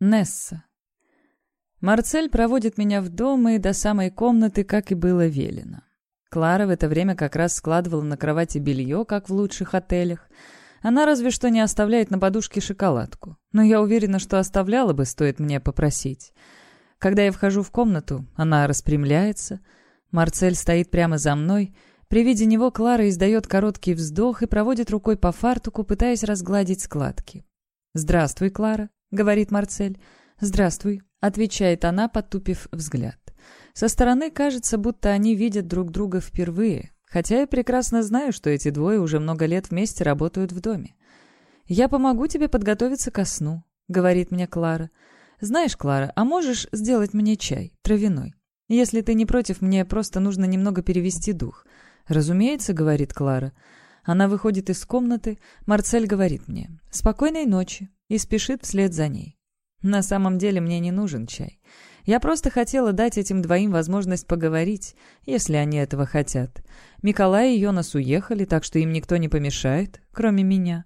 Несса. Марцель проводит меня в дом и до самой комнаты, как и было велено. Клара в это время как раз складывала на кровати белье, как в лучших отелях. Она разве что не оставляет на подушке шоколадку. Но я уверена, что оставляла бы, стоит мне попросить. Когда я вхожу в комнату, она распрямляется. Марцель стоит прямо за мной. При виде него Клара издает короткий вздох и проводит рукой по фартуку, пытаясь разгладить складки. «Здравствуй, Клара», — говорит Марцель. «Здравствуй», — отвечает она, потупив взгляд. Со стороны кажется, будто они видят друг друга впервые, хотя я прекрасно знаю, что эти двое уже много лет вместе работают в доме. «Я помогу тебе подготовиться ко сну», — говорит мне Клара. «Знаешь, Клара, а можешь сделать мне чай, травяной? Если ты не против, мне просто нужно немного перевести дух». «Разумеется», — говорит Клара. Она выходит из комнаты, Марцель говорит мне «Спокойной ночи» и спешит вслед за ней. На самом деле мне не нужен чай. Я просто хотела дать этим двоим возможность поговорить, если они этого хотят. Миколай и Йонас уехали, так что им никто не помешает, кроме меня.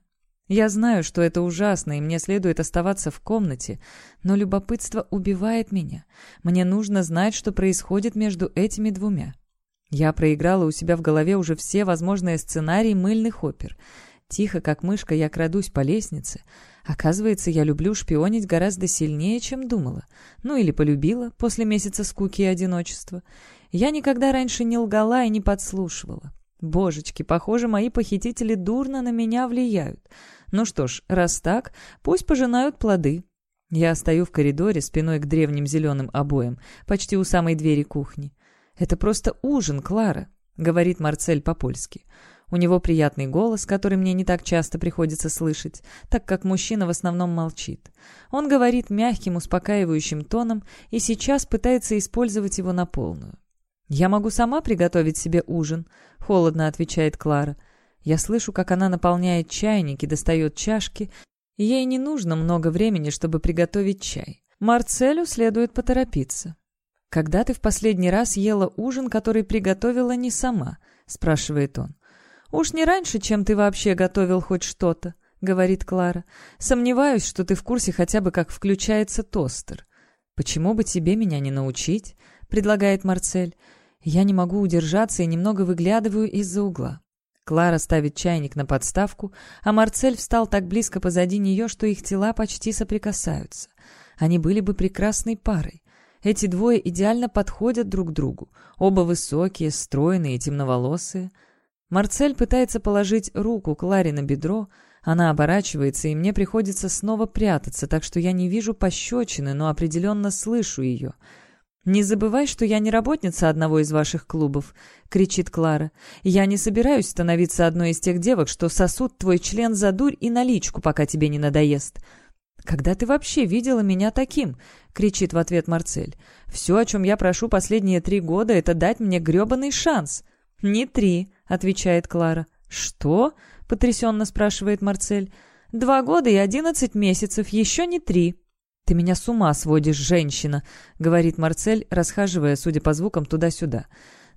Я знаю, что это ужасно, и мне следует оставаться в комнате, но любопытство убивает меня. Мне нужно знать, что происходит между этими двумя. Я проиграла у себя в голове уже все возможные сценарии мыльных опер. Тихо, как мышка, я крадусь по лестнице. Оказывается, я люблю шпионить гораздо сильнее, чем думала. Ну или полюбила после месяца скуки и одиночества. Я никогда раньше не лгала и не подслушивала. Божечки, похоже, мои похитители дурно на меня влияют. Ну что ж, раз так, пусть пожинают плоды. Я стою в коридоре спиной к древним зеленым обоям, почти у самой двери кухни. «Это просто ужин, Клара», — говорит Марцель по-польски. У него приятный голос, который мне не так часто приходится слышать, так как мужчина в основном молчит. Он говорит мягким, успокаивающим тоном и сейчас пытается использовать его на полную. «Я могу сама приготовить себе ужин», — холодно отвечает Клара. Я слышу, как она наполняет чайник и достает чашки. Ей не нужно много времени, чтобы приготовить чай. Марцелю следует поторопиться. «Когда ты в последний раз ела ужин, который приготовила не сама?» — спрашивает он. «Уж не раньше, чем ты вообще готовил хоть что-то», — говорит Клара. «Сомневаюсь, что ты в курсе хотя бы, как включается тостер». «Почему бы тебе меня не научить?» — предлагает Марцель. Я не могу удержаться и немного выглядываю из-за угла. Клара ставит чайник на подставку, а Марцель встал так близко позади нее, что их тела почти соприкасаются. Они были бы прекрасной парой. Эти двое идеально подходят друг другу. Оба высокие, стройные, темноволосые. Марцель пытается положить руку Кларе на бедро. Она оборачивается, и мне приходится снова прятаться, так что я не вижу пощечины, но определенно слышу ее. «Не забывай, что я не работница одного из ваших клубов», — кричит Клара. «Я не собираюсь становиться одной из тех девок, что сосут твой член за дурь и наличку, пока тебе не надоест». «Когда ты вообще видела меня таким?» — кричит в ответ Марцель. «Все, о чем я прошу последние три года, это дать мне гребаный шанс». «Не три», — отвечает Клара. «Что?» — потрясенно спрашивает Марцель. «Два года и одиннадцать месяцев, еще не три». «Ты меня с ума сводишь, женщина», — говорит Марцель, расхаживая, судя по звукам, туда-сюда.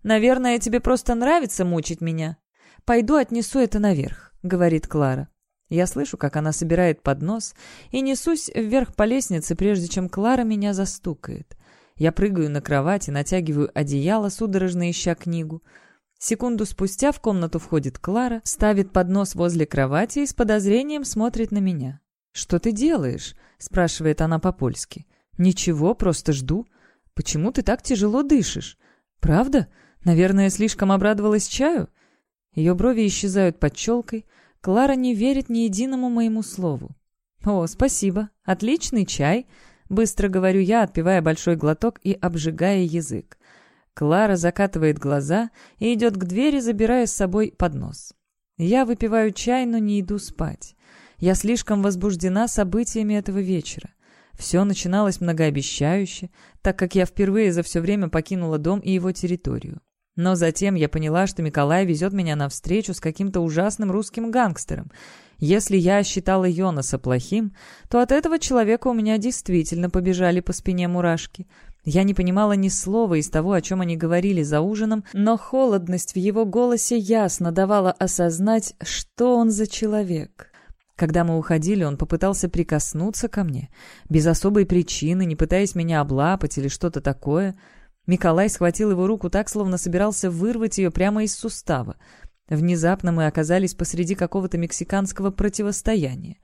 «Наверное, тебе просто нравится мучить меня». «Пойду отнесу это наверх», — говорит Клара. Я слышу, как она собирает поднос, и несусь вверх по лестнице, прежде чем Клара меня застукает. Я прыгаю на кровать и натягиваю одеяло, судорожно ища книгу. Секунду спустя в комнату входит Клара, ставит поднос возле кровати и с подозрением смотрит на меня. «Что ты делаешь?» — спрашивает она по-польски. «Ничего, просто жду. Почему ты так тяжело дышишь? Правда? Наверное, слишком обрадовалась чаю?» Ее брови исчезают под челкой, Клара не верит ни единому моему слову. «О, спасибо. Отличный чай», — быстро говорю я, отпивая большой глоток и обжигая язык. Клара закатывает глаза и идет к двери, забирая с собой поднос. Я выпиваю чай, но не иду спать. Я слишком возбуждена событиями этого вечера. Все начиналось многообещающе, так как я впервые за все время покинула дом и его территорию. Но затем я поняла, что Николай везет меня на встречу с каким-то ужасным русским гангстером. Если я считала Йонаса плохим, то от этого человека у меня действительно побежали по спине мурашки. Я не понимала ни слова из того, о чем они говорили за ужином, но холодность в его голосе ясно давала осознать, что он за человек. Когда мы уходили, он попытался прикоснуться ко мне, без особой причины, не пытаясь меня облапать или что-то такое. Николай схватил его руку так, словно собирался вырвать ее прямо из сустава. Внезапно мы оказались посреди какого-то мексиканского противостояния.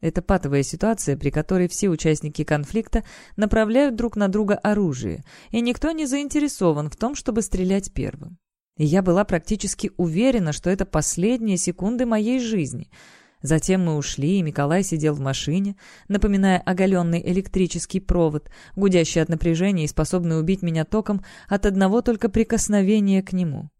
Это патовая ситуация, при которой все участники конфликта направляют друг на друга оружие, и никто не заинтересован в том, чтобы стрелять первым. И я была практически уверена, что это последние секунды моей жизни — Затем мы ушли, и Николай сидел в машине, напоминая оголенный электрический провод, гудящий от напряжения и способный убить меня током от одного только прикосновения к нему.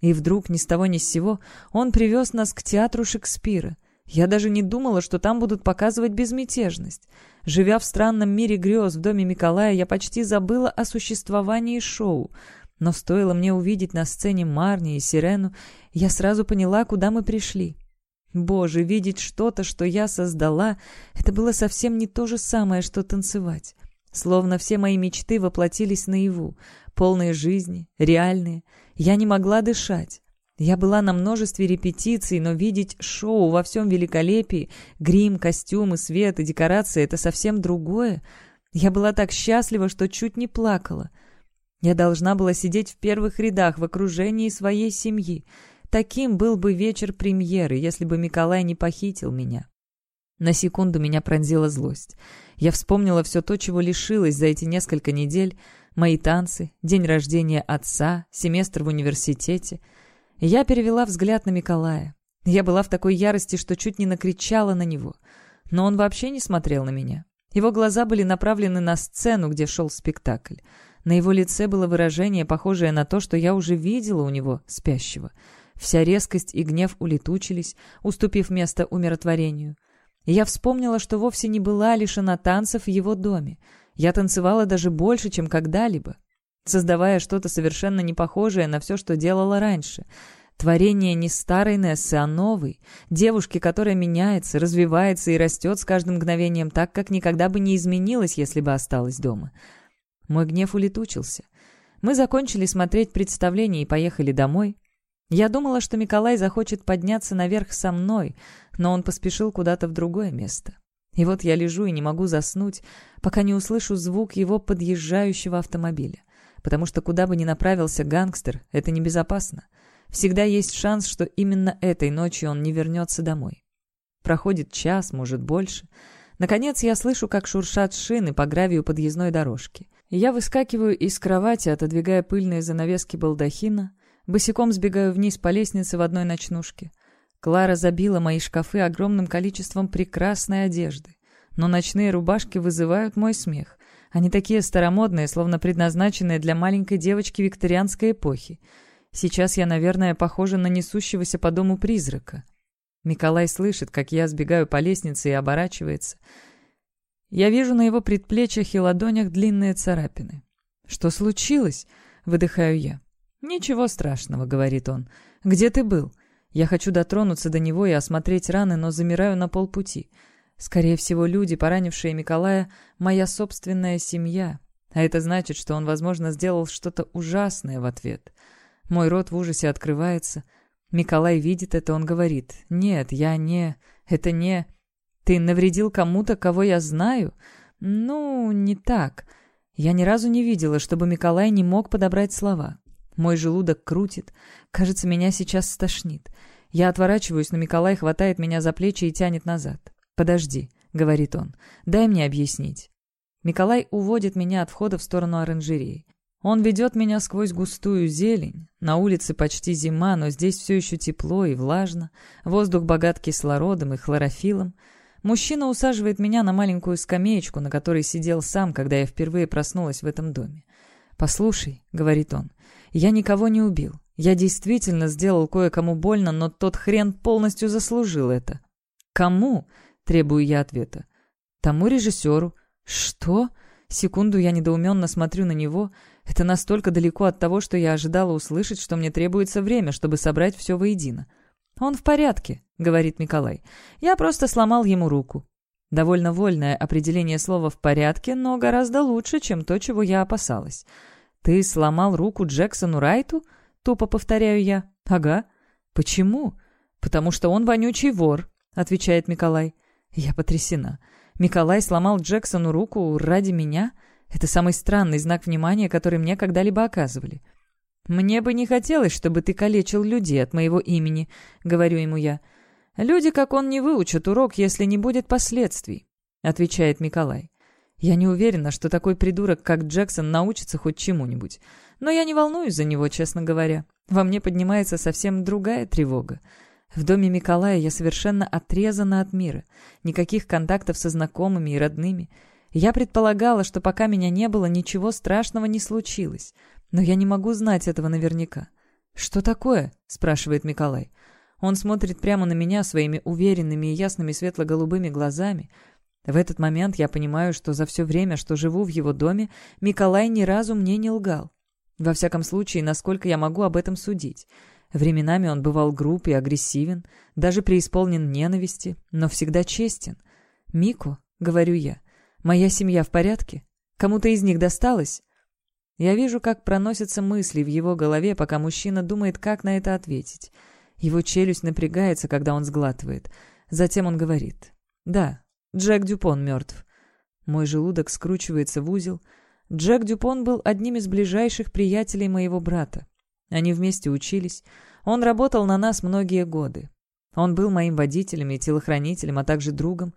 И вдруг, ни с того ни с сего, он привез нас к театру Шекспира. Я даже не думала, что там будут показывать безмятежность. Живя в странном мире грез в доме Николая, я почти забыла о существовании шоу. Но стоило мне увидеть на сцене Марни и Сирену, я сразу поняла, куда мы пришли. Боже, видеть что-то, что я создала, это было совсем не то же самое, что танцевать. Словно все мои мечты воплотились наяву, полные жизни, реальные. Я не могла дышать. Я была на множестве репетиций, но видеть шоу во всем великолепии, грим, костюмы, свет и декорации — это совсем другое. Я была так счастлива, что чуть не плакала. Я должна была сидеть в первых рядах в окружении своей семьи — Таким был бы вечер премьеры, если бы Николай не похитил меня. На секунду меня пронзила злость. Я вспомнила все то, чего лишилась за эти несколько недель. Мои танцы, день рождения отца, семестр в университете. Я перевела взгляд на Николая. Я была в такой ярости, что чуть не накричала на него. Но он вообще не смотрел на меня. Его глаза были направлены на сцену, где шел спектакль. На его лице было выражение, похожее на то, что я уже видела у него, спящего — Вся резкость и гнев улетучились, уступив место умиротворению. я вспомнила, что вовсе не была лишена танцев в его доме. Я танцевала даже больше, чем когда-либо, создавая что-то совершенно не похожее на все, что делала раньше. Творение не старой Нессы, а новой. Девушки, которая меняется, развивается и растет с каждым мгновением так, как никогда бы не изменилась, если бы осталась дома. Мой гнев улетучился. Мы закончили смотреть представление и поехали домой. Я думала, что Николай захочет подняться наверх со мной, но он поспешил куда-то в другое место. И вот я лежу и не могу заснуть, пока не услышу звук его подъезжающего автомобиля. Потому что куда бы ни направился гангстер, это небезопасно. Всегда есть шанс, что именно этой ночью он не вернется домой. Проходит час, может, больше. Наконец я слышу, как шуршат шины по гравию подъездной дорожки. Я выскакиваю из кровати, отодвигая пыльные занавески балдахина, Босиком сбегаю вниз по лестнице в одной ночнушке. Клара забила мои шкафы огромным количеством прекрасной одежды. Но ночные рубашки вызывают мой смех. Они такие старомодные, словно предназначенные для маленькой девочки викторианской эпохи. Сейчас я, наверное, похожа на несущегося по дому призрака. Николай слышит, как я сбегаю по лестнице и оборачивается. Я вижу на его предплечьях и ладонях длинные царапины. «Что случилось?» — выдыхаю я. «Ничего страшного», — говорит он. «Где ты был?» Я хочу дотронуться до него и осмотреть раны, но замираю на полпути. Скорее всего, люди, поранившие Николая, моя собственная семья. А это значит, что он, возможно, сделал что-то ужасное в ответ. Мой рот в ужасе открывается. Николай видит это, он говорит. «Нет, я не... Это не... Ты навредил кому-то, кого я знаю?» «Ну, не так. Я ни разу не видела, чтобы Николай не мог подобрать слова. Мой желудок крутит. Кажется, меня сейчас стошнит. Я отворачиваюсь, но Николай хватает меня за плечи и тянет назад. «Подожди», — говорит он, — «дай мне объяснить». Николай уводит меня от входа в сторону оранжереи. Он ведет меня сквозь густую зелень. На улице почти зима, но здесь все еще тепло и влажно. Воздух богат кислородом и хлорофилом. Мужчина усаживает меня на маленькую скамеечку, на которой сидел сам, когда я впервые проснулась в этом доме. «Послушай», — говорит он, я никого не убил. Я действительно сделал кое-кому больно, но тот хрен полностью заслужил это. Кому? Требую я ответа. Тому режиссеру. Что? Секунду я недоуменно смотрю на него. Это настолько далеко от того, что я ожидала услышать, что мне требуется время, чтобы собрать все воедино. «Он в порядке», — говорит Николай. «Я просто сломал ему руку». Довольно вольное определение слова «в порядке», но гораздо лучше, чем то, чего я опасалась. «Ты сломал руку Джексону Райту?» — тупо повторяю я. «Ага. Почему?» «Потому что он вонючий вор», — отвечает Николай. Я потрясена. Николай сломал Джексону руку ради меня? Это самый странный знак внимания, который мне когда-либо оказывали. «Мне бы не хотелось, чтобы ты калечил людей от моего имени», — говорю ему я. «Люди, как он, не выучат урок, если не будет последствий», — отвечает Николай. Я не уверена, что такой придурок, как Джексон, научится хоть чему-нибудь. Но я не волнуюсь за него, честно говоря. Во мне поднимается совсем другая тревога. В доме Николая я совершенно отрезана от мира. Никаких контактов со знакомыми и родными. Я предполагала, что пока меня не было, ничего страшного не случилось. Но я не могу знать этого наверняка. «Что такое?» — спрашивает Николай. Он смотрит прямо на меня своими уверенными и ясными светло-голубыми глазами — в этот момент я понимаю, что за все время, что живу в его доме, Миколай ни разу мне не лгал. Во всяком случае, насколько я могу об этом судить. Временами он бывал груб и агрессивен, даже преисполнен ненависти, но всегда честен. «Мику», — говорю я, — «моя семья в порядке? Кому-то из них досталось?» Я вижу, как проносятся мысли в его голове, пока мужчина думает, как на это ответить. Его челюсть напрягается, когда он сглатывает. Затем он говорит. «Да, Джек Дюпон мертв. Мой желудок скручивается в узел. Джек Дюпон был одним из ближайших приятелей моего брата. Они вместе учились. Он работал на нас многие годы. Он был моим водителем и телохранителем, а также другом.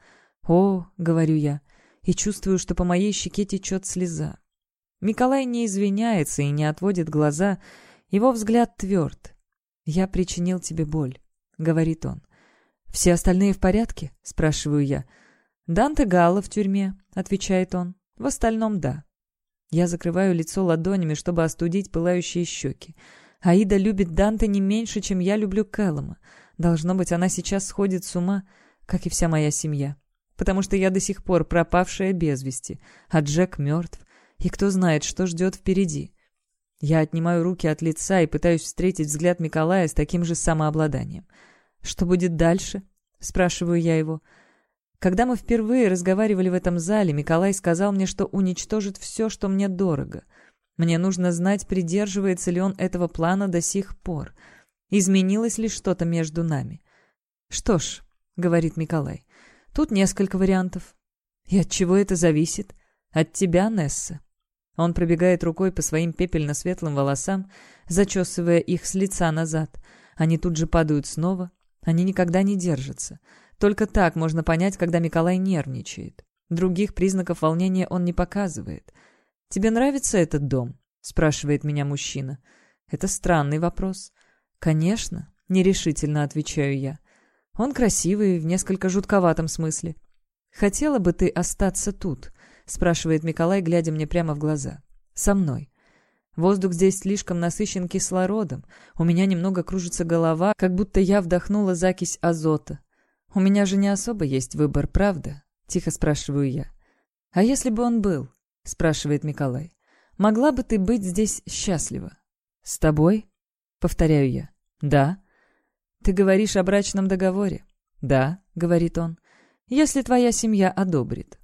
«О», — говорю я, и чувствую, что по моей щеке течет слеза. Николай не извиняется и не отводит глаза. Его взгляд тверд. «Я причинил тебе боль», — говорит он. «Все остальные в порядке?» — спрашиваю я. «Данте Галла в тюрьме», — отвечает он. «В остальном, да». Я закрываю лицо ладонями, чтобы остудить пылающие щеки. Аида любит Данте не меньше, чем я люблю Кэллома. Должно быть, она сейчас сходит с ума, как и вся моя семья. Потому что я до сих пор пропавшая без вести, а Джек мертв. И кто знает, что ждет впереди. Я отнимаю руки от лица и пытаюсь встретить взгляд Николая с таким же самообладанием. «Что будет дальше?» — спрашиваю я его. Когда мы впервые разговаривали в этом зале, Николай сказал мне, что уничтожит все, что мне дорого. Мне нужно знать, придерживается ли он этого плана до сих пор. Изменилось ли что-то между нами? «Что ж», — говорит Николай, — «тут несколько вариантов». «И от чего это зависит?» «От тебя, Несса». Он пробегает рукой по своим пепельно-светлым волосам, зачесывая их с лица назад. Они тут же падают снова. Они никогда не держатся. Только так можно понять, когда Николай нервничает. Других признаков волнения он не показывает. «Тебе нравится этот дом?» — спрашивает меня мужчина. Это странный вопрос. «Конечно», — нерешительно отвечаю я. «Он красивый в несколько жутковатом смысле». «Хотела бы ты остаться тут?» — спрашивает Николай, глядя мне прямо в глаза. «Со мной». Воздух здесь слишком насыщен кислородом. У меня немного кружится голова, как будто я вдохнула закись азота. «У меня же не особо есть выбор, правда?» — тихо спрашиваю я. «А если бы он был?» — спрашивает Николай. «Могла бы ты быть здесь счастлива?» «С тобой?» — повторяю я. «Да». «Ты говоришь о брачном договоре?» «Да», — говорит он. «Если твоя семья одобрит».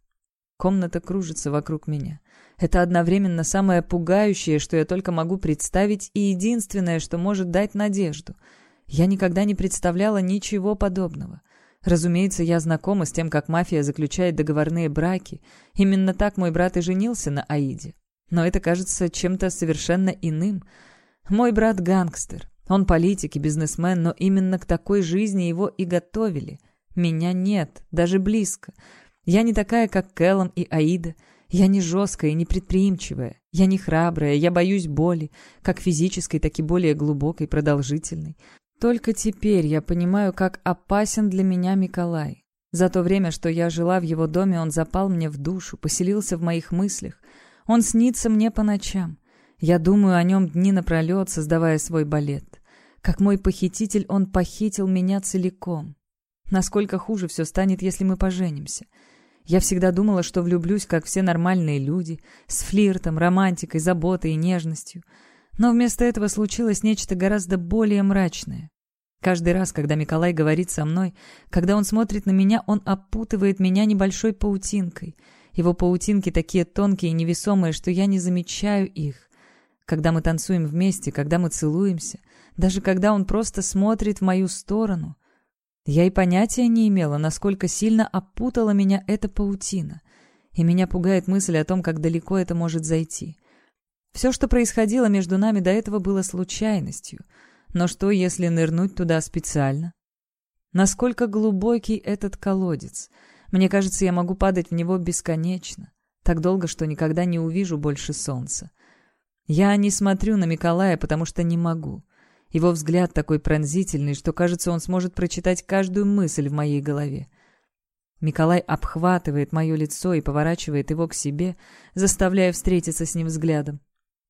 Комната кружится вокруг меня. Это одновременно самое пугающее, что я только могу представить, и единственное, что может дать надежду. Я никогда не представляла ничего подобного. Разумеется, я знакома с тем, как мафия заключает договорные браки. Именно так мой брат и женился на Аиде. Но это кажется чем-то совершенно иным. Мой брат гангстер. Он политик и бизнесмен, но именно к такой жизни его и готовили. Меня нет, даже близко. Я не такая, как Кэллом и Аида. Я не жесткая и не предприимчивая. Я не храбрая, я боюсь боли, как физической, так и более глубокой, продолжительной. Только теперь я понимаю, как опасен для меня Николай. За то время, что я жила в его доме, он запал мне в душу, поселился в моих мыслях. Он снится мне по ночам. Я думаю о нем дни напролет, создавая свой балет. Как мой похититель, он похитил меня целиком. Насколько хуже все станет, если мы поженимся. Я всегда думала, что влюблюсь, как все нормальные люди, с флиртом, романтикой, заботой и нежностью — но вместо этого случилось нечто гораздо более мрачное. Каждый раз, когда Николай говорит со мной, когда он смотрит на меня, он опутывает меня небольшой паутинкой. Его паутинки такие тонкие и невесомые, что я не замечаю их. Когда мы танцуем вместе, когда мы целуемся, даже когда он просто смотрит в мою сторону. Я и понятия не имела, насколько сильно опутала меня эта паутина. И меня пугает мысль о том, как далеко это может зайти. Все, что происходило между нами до этого, было случайностью. Но что, если нырнуть туда специально? Насколько глубокий этот колодец? Мне кажется, я могу падать в него бесконечно. Так долго, что никогда не увижу больше солнца. Я не смотрю на Николая, потому что не могу. Его взгляд такой пронзительный, что, кажется, он сможет прочитать каждую мысль в моей голове. Николай обхватывает мое лицо и поворачивает его к себе, заставляя встретиться с ним взглядом.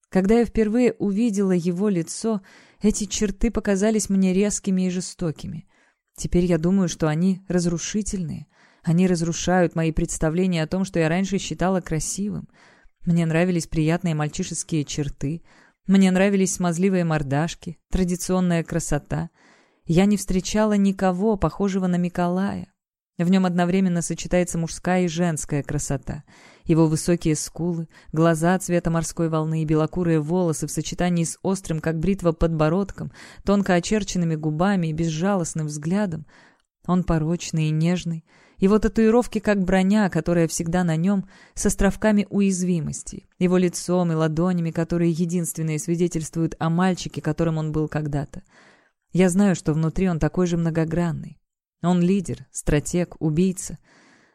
Когда я впервые увидела его лицо, эти черты показались мне резкими и жестокими. Теперь я думаю, что они разрушительные. Они разрушают мои представления о том, что я раньше считала красивым. Мне нравились приятные мальчишеские черты. Мне нравились смазливые мордашки, традиционная красота. Я не встречала никого, похожего на Миколая. В нем одновременно сочетается мужская и женская красота. Его высокие скулы, глаза цвета морской волны и белокурые волосы в сочетании с острым, как бритва, подбородком, тонко очерченными губами и безжалостным взглядом. Он порочный и нежный. Его татуировки, как броня, которая всегда на нем, с островками уязвимости. Его лицом и ладонями, которые единственные свидетельствуют о мальчике, которым он был когда-то. Я знаю, что внутри он такой же многогранный. Он лидер, стратег, убийца.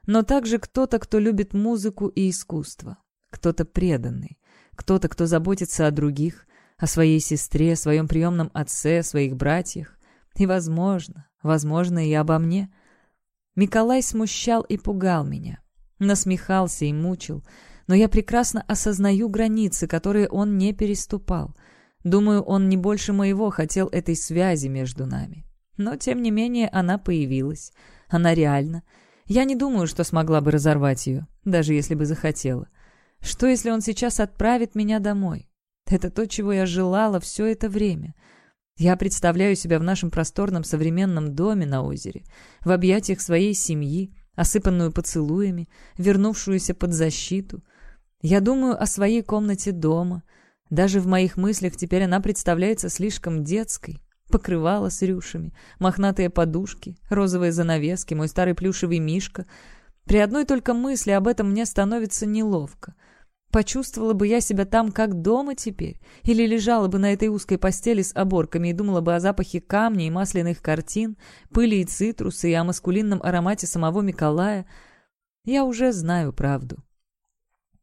Но также кто-то, кто любит музыку и искусство. Кто-то преданный. Кто-то, кто заботится о других, о своей сестре, своем приемном отце, своих братьях. И, возможно, возможно, и обо мне. Миколай смущал и пугал меня. Насмехался и мучил. Но я прекрасно осознаю границы, которые он не переступал. Думаю, он не больше моего хотел этой связи между нами. Но, тем не менее, она появилась. Она реальна. Я не думаю, что смогла бы разорвать ее, даже если бы захотела. Что, если он сейчас отправит меня домой? Это то, чего я желала все это время. Я представляю себя в нашем просторном современном доме на озере, в объятиях своей семьи, осыпанную поцелуями, вернувшуюся под защиту. Я думаю о своей комнате дома. Даже в моих мыслях теперь она представляется слишком детской, покрывало с рюшами, мохнатые подушки, розовые занавески, мой старый плюшевый мишка. При одной только мысли об этом мне становится неловко. Почувствовала бы я себя там, как дома теперь, или лежала бы на этой узкой постели с оборками и думала бы о запахе камня и масляных картин, пыли и цитруса, и о маскулинном аромате самого Миколая. Я уже знаю правду.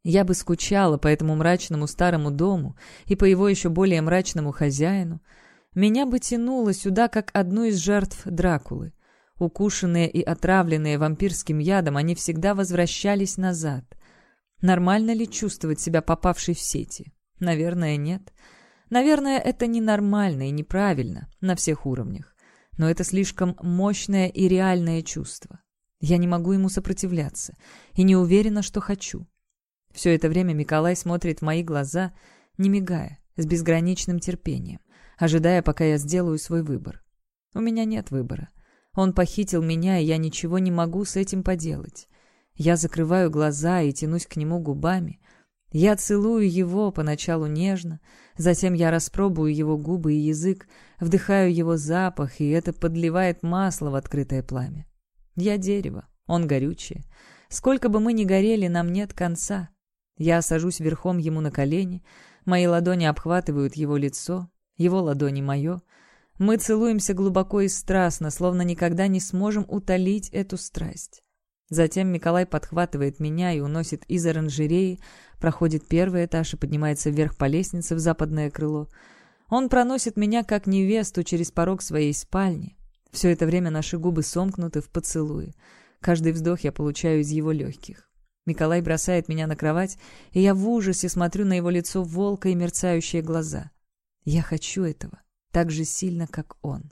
Я бы скучала по этому мрачному старому дому и по его еще более мрачному хозяину, меня бы тянуло сюда, как одну из жертв Дракулы. Укушенные и отравленные вампирским ядом, они всегда возвращались назад. Нормально ли чувствовать себя попавшей в сети? Наверное, нет. Наверное, это ненормально и неправильно на всех уровнях. Но это слишком мощное и реальное чувство. Я не могу ему сопротивляться и не уверена, что хочу. Все это время Николай смотрит в мои глаза, не мигая, с безграничным терпением ожидая, пока я сделаю свой выбор. У меня нет выбора. Он похитил меня, и я ничего не могу с этим поделать. Я закрываю глаза и тянусь к нему губами. Я целую его поначалу нежно, затем я распробую его губы и язык, вдыхаю его запах, и это подливает масло в открытое пламя. Я дерево, он горючее. Сколько бы мы ни горели, нам нет конца. Я сажусь верхом ему на колени, мои ладони обхватывают его лицо, его ладони мое. Мы целуемся глубоко и страстно, словно никогда не сможем утолить эту страсть. Затем Николай подхватывает меня и уносит из оранжереи, проходит первый этаж и поднимается вверх по лестнице в западное крыло. Он проносит меня, как невесту, через порог своей спальни. Все это время наши губы сомкнуты в поцелуе. Каждый вздох я получаю из его легких. Николай бросает меня на кровать, и я в ужасе смотрю на его лицо волка и мерцающие глаза. Я хочу этого так же сильно, как он.